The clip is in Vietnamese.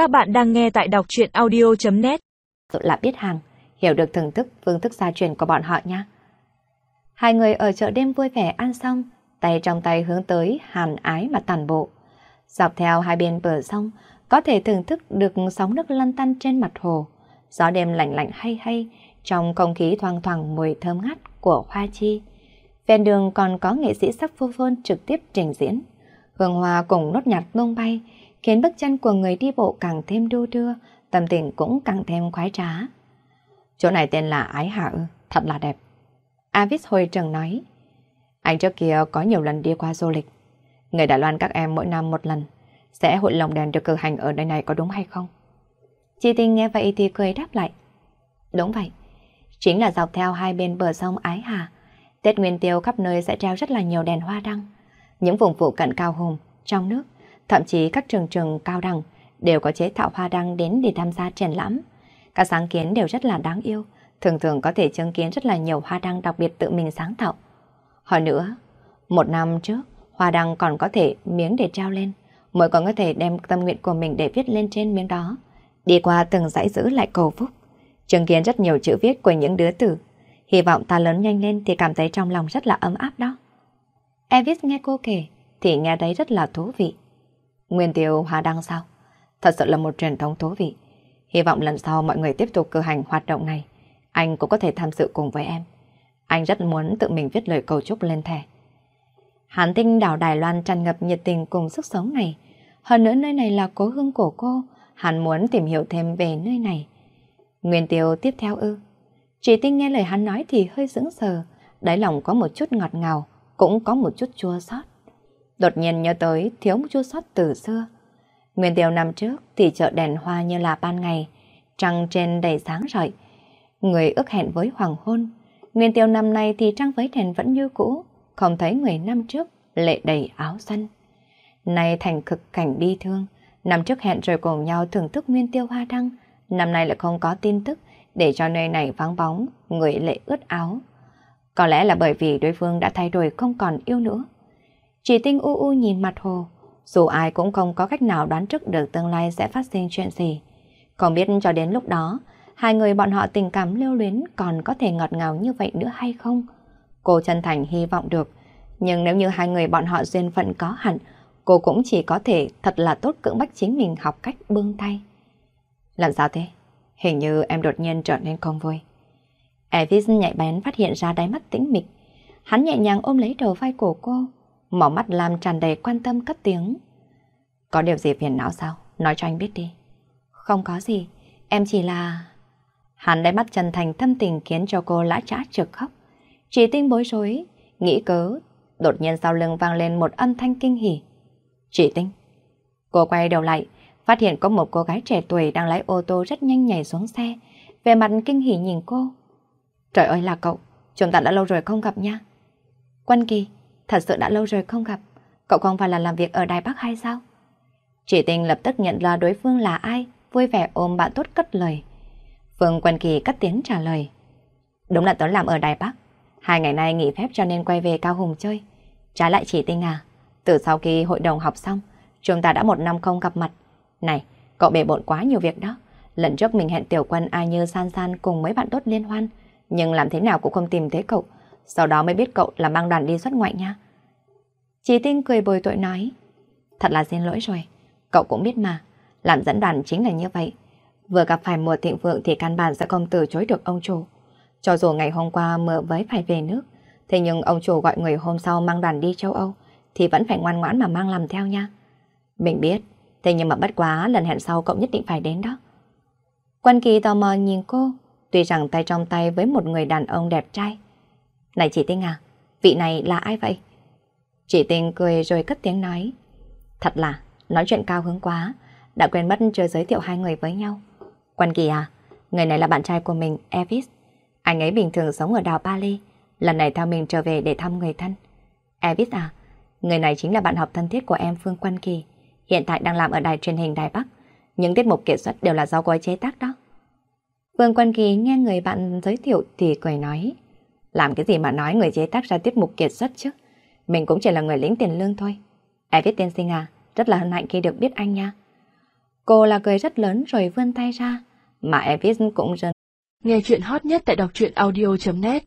Các bạn đang nghe tại đọc truyện audio.net Là biết hàng, hiểu được thưởng thức phương thức gia truyền của bọn họ nha. Hai người ở chợ đêm vui vẻ ăn xong, tay trong tay hướng tới hàn ái mà tàn bộ. Dọc theo hai bên bờ sông, có thể thưởng thức được sóng nước lăn tăn trên mặt hồ. Gió đêm lạnh lạnh hay hay, trong không khí thoang thoảng mùi thơm ngát của hoa chi. Ven đường còn có nghệ sĩ sắc phô phôn trực tiếp trình diễn. Hương hoa cùng nốt nhạc tung bay, khiến bước chân của người đi bộ càng thêm đô đưa, tâm tình cũng càng thêm khoái trá. Chỗ này tên là Ái Hạ ư, thật là đẹp. Avis hồi trừng nói. Anh trước kia có nhiều lần đi qua du lịch. Người Đài Loan các em mỗi năm một lần sẽ hội lồng đèn được cử hành ở nơi này có đúng hay không? Chị Tinh nghe vậy thì cười đáp lại. Đúng vậy. Chính là dọc theo hai bên bờ sông Ái Hà. Tết Nguyên Tiêu khắp nơi sẽ treo rất là nhiều đèn hoa đăng. Những vùng phụ cận cao hùng, trong nước, thậm chí các trường trường cao đẳng đều có chế tạo hoa đăng đến để tham gia triển lãm. Các sáng kiến đều rất là đáng yêu, thường thường có thể chứng kiến rất là nhiều hoa đăng đặc biệt tự mình sáng tạo. Hơn nữa, một năm trước, hoa đăng còn có thể miếng để treo lên, mỗi còn có thể đem tâm nguyện của mình để viết lên trên miếng đó. Đi qua từng dãy giữ lại cầu phúc, chứng kiến rất nhiều chữ viết của những đứa tử. Hy vọng ta lớn nhanh lên thì cảm thấy trong lòng rất là ấm áp đó. Evis nghe cô kể thì nghe thấy rất là thú vị. Nguyên tiêu hoa đăng sao? Thật sự là một truyền thống thú vị. Hy vọng lần sau mọi người tiếp tục cử hành hoạt động này. Anh cũng có thể tham dự cùng với em. Anh rất muốn tự mình viết lời cầu chúc lên thẻ. Hán tinh đảo Đài Loan tràn ngập nhiệt tình cùng sức sống này. Hơn nữa nơi này là cố hương của cô. Hắn muốn tìm hiểu thêm về nơi này. Nguyên tiêu tiếp theo ư. Chỉ tinh nghe lời hắn nói thì hơi sững sờ. Đáy lòng có một chút ngọt ngào, cũng có một chút chua xót. Đột nhiên nhớ tới thiếu một chút sót từ xưa. Nguyên tiêu năm trước thì chợ đèn hoa như là ban ngày, trăng trên đầy sáng rọi. Người ước hẹn với hoàng hôn. Nguyên tiêu năm nay thì trăng với đèn vẫn như cũ, không thấy người năm trước lệ đầy áo xanh. Nay thành cực cảnh bi thương, năm trước hẹn rồi cùng nhau thưởng thức nguyên tiêu hoa đăng, năm nay lại không có tin tức để cho nơi này vắng bóng, người lệ ướt áo. Có lẽ là bởi vì đối phương đã thay đổi không còn yêu nữa. Chỉ tinh u u nhìn mặt hồ, dù ai cũng không có cách nào đoán trước được tương lai sẽ phát sinh chuyện gì. Không biết cho đến lúc đó, hai người bọn họ tình cảm lưu luyến còn có thể ngọt ngào như vậy nữa hay không? Cô chân thành hy vọng được, nhưng nếu như hai người bọn họ duyên phận có hẳn, cô cũng chỉ có thể thật là tốt cưỡng bách chính mình học cách bưng tay. Làm sao thế? Hình như em đột nhiên trở nên không vui. Elvis nhạy bén phát hiện ra đáy mắt tĩnh mịch. Hắn nhẹ nhàng ôm lấy đầu vai của cô, mỏ mắt làm tràn đầy quan tâm cất tiếng. Có điều gì phiền não sao? Nói cho anh biết đi. Không có gì, em chỉ là... Hắn đáy mắt chân thành thâm tình khiến cho cô lã trã trực khóc. Chỉ tinh bối rối, nghĩ cớ, đột nhiên sau lưng vang lên một âm thanh kinh hỉ. Chỉ tinh. Cô quay đầu lại, phát hiện có một cô gái trẻ tuổi đang lái ô tô rất nhanh nhảy xuống xe. Về mặt kinh hỉ nhìn cô. Trời ơi là cậu, chúng ta đã lâu rồi không gặp nha. Quan Kỳ, thật sự đã lâu rồi không gặp. Cậu không phải là làm việc ở Đài Bắc hay sao? Chỉ tình lập tức nhận ra đối phương là ai, vui vẻ ôm bạn tốt cất lời. Phương Quân Kỳ cất tiếng trả lời. Đúng là tớ làm ở Đài Bắc. Hai ngày nay nghỉ phép cho nên quay về Cao Hùng chơi. Trái lại chỉ tinh à, từ sau khi hội đồng học xong, chúng ta đã một năm không gặp mặt. Này, cậu bề bộn quá nhiều việc đó. Lần trước mình hẹn tiểu quân ai như san san cùng mấy bạn tốt liên hoan, nhưng làm thế nào cũng không tìm thấy cậu. Sau đó mới biết cậu là mang đoàn đi xuất ngoại nha. Chí Tinh cười bồi tội nói, thật là xin lỗi rồi, cậu cũng biết mà, làm dẫn đoàn chính là như vậy. Vừa gặp phải mùa thịnh vượng thì căn bản sẽ không từ chối được ông chủ. Cho dù ngày hôm qua mưa với phải về nước, thế nhưng ông chủ gọi người hôm sau mang đoàn đi châu Âu, thì vẫn phải ngoan ngoãn mà mang làm theo nha. Mình biết, thế nhưng mà bất quá lần hẹn sau cậu nhất định phải đến đó. Quan kỳ tò mò nhìn cô, tuy rằng tay trong tay với một người đàn ông đẹp trai. Này chị Tinh à, vị này là ai vậy? Chị Tinh cười rồi cất tiếng nói. Thật là, nói chuyện cao hứng quá, đã quên mất chưa giới thiệu hai người với nhau. Quan kỳ à, người này là bạn trai của mình, Evis. Anh ấy bình thường sống ở đảo Bali, lần này theo mình trở về để thăm người thân. Evis à, người này chính là bạn học thân thiết của em Phương Quan Kỳ, hiện tại đang làm ở đài truyền hình Đài Bắc. Những tiết mục kiệt xuất đều là do cô ấy chế tác đó. Phương Quan Kỳ nghe người bạn giới thiệu thì cười nói. Làm cái gì mà nói người chế tác ra tiết mục kiệt xuất chứ? Mình cũng chỉ là người lĩnh tiền lương thôi. Ai viết tiên sinh à, rất là hân hạnh khi được biết anh nha. Cô là cười rất lớn rồi vươn tay ra, mà Elvis cũng rất. Nghe chuyện hot nhất tại đọc truyện audio.net